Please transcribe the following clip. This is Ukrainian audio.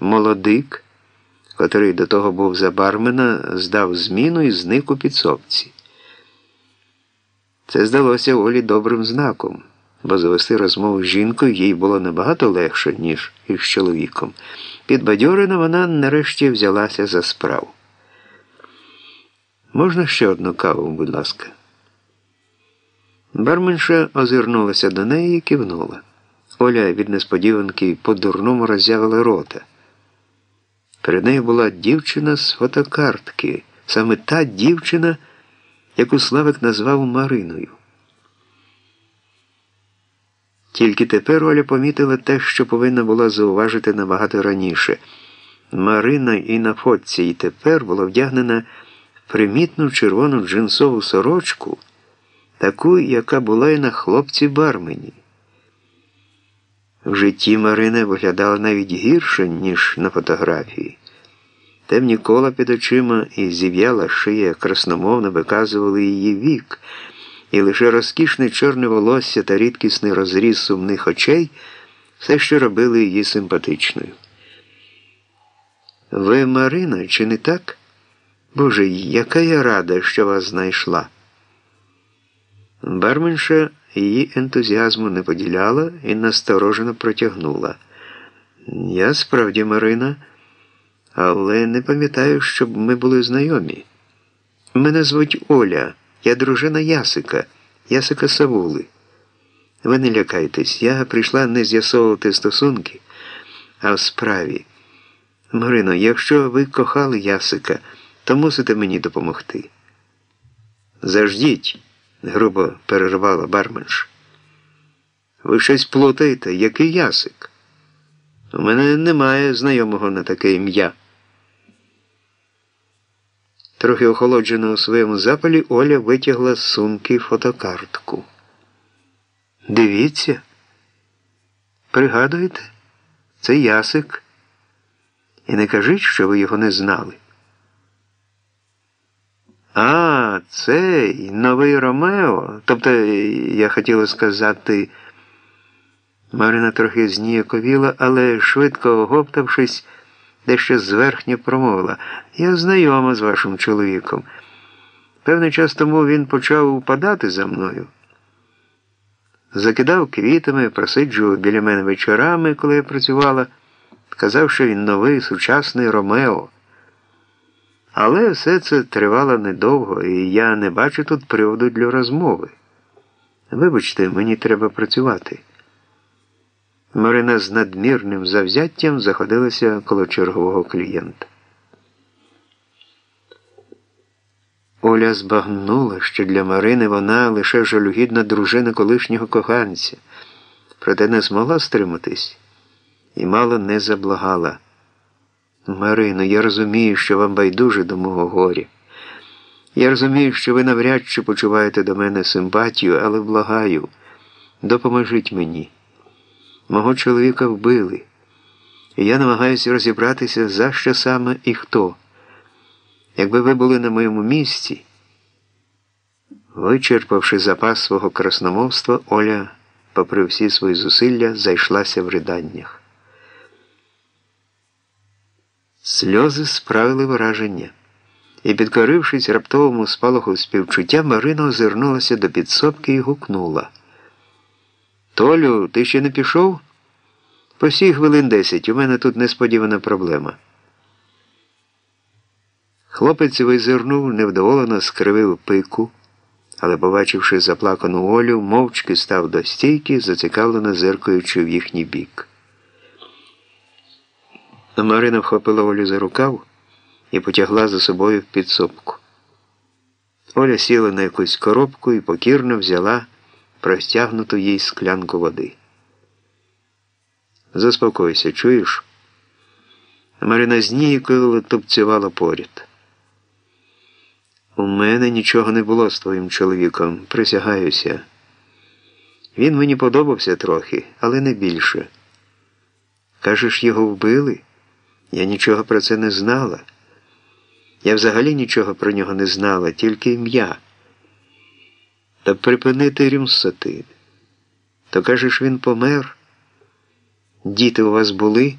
молодик, котрий до того був за бармена, здав зміну і зник у підсобці. Це здалося Олі добрим знаком, бо завести розмову з жінкою їй було набагато легше, ніж із чоловіком. Підбадьорена вона нарешті взялася за справу. Можна ще одну каву, будь ласка. Барменша озирнулася до неї і кивнула. Оля від несподіванки по-дурному роззявила рота. Перед нею була дівчина з фотокартки, саме та дівчина, яку Славик назвав Мариною. Тільки тепер Оля помітила те, що повинна була зауважити набагато раніше. Марина і на фотці і тепер була вдягнена в примітну червону джинсову сорочку, таку, яка була і на хлопці бармені. В житті Марина виглядала навіть гірше, ніж на фотографії. Темні кола під очима і зів'яла шия красномовно виказували її вік, і лише розкішне чорне волосся та рідкісний розріз сумних очей все ще робили її симпатичною. Ви Марина, чи не так? Боже, яка я рада, що вас знайшла. Барменша її ентузіазму не поділяла і насторожено протягнула. Я справді Марина, але не пам'ятаю, щоб ми були знайомі. Мене звуть Оля, я дружина Ясика, Ясика Савули. Ви не лякайтесь, я прийшла не з'ясовувати стосунки, а в справі. Марино, якщо ви кохали Ясика, то мусите мені допомогти. Заждіть грубо перервала барменш. Ви щось плутаєте, який ясик? У мене немає знайомого на таке ім'я. Трохи охолоджена у своєму запалі, Оля витягла з сумки фотокартку. Дивіться, пригадуєте, це ясик. І не кажіть, що ви його не знали. А, цей новий Ромео. Тобто, я хотіла сказати, Марина трохи зніяковіла, але швидко оговтавшись, дещо зверхньо промовила. Я знайома з вашим чоловіком. Певний час тому він почав упадати за мною. Закидав квітами, просиджував біля мене вечорами, коли я працювала, казав, що він новий сучасний Ромео. Але все це тривало недовго, і я не бачу тут приводу для розмови. Вибачте, мені треба працювати. Марина з надмірним завзяттям заходилася коло чергового клієнта. Оля збагнула, що для Марини вона лише жалюгідна дружина колишнього коханця, проте не змогла стриматись і мало не заблагала. Марино, я розумію, що вам байдуже до мого горя. Я розумію, що ви навряд чи почуваєте до мене симпатію, але благаю, допоможіть мені. Мого чоловіка вбили, і я намагаюся розібратися, за що саме і хто. Якби ви були на моєму місці, вичерпавши запас свого красномовства, Оля, попри всі свої зусилля, зайшлася в риданнях. Сльози справили враження, і, підкорившись раптовому спалаху співчуття, Марина озирнулася до підсобки і гукнула. Толю, ти ще не пішов? Посій хвилин десять, у мене тут несподівана проблема. Хлопець визирнув, невдоволено скривив пику, але, побачивши заплакану Олю, мовчки став до стійки, зацікавлено зиркаючи в їхній бік. Марина вхопила Олю за рукав і потягла за собою в підсобку. Оля сіла на якусь коробку і покірно взяла простягнуту їй склянку води. Заспокойся, чуєш? Марина з ніякою тупцювала поряд. У мене нічого не було з твоїм чоловіком, присягаюся. Він мені подобався трохи, але не більше. Кажеш, його вбили? Я нічого про це не знала. Я взагалі нічого про нього не знала, тільки ім'я. Та припинити рюмсати. То кажеш, він помер? Діти у вас були?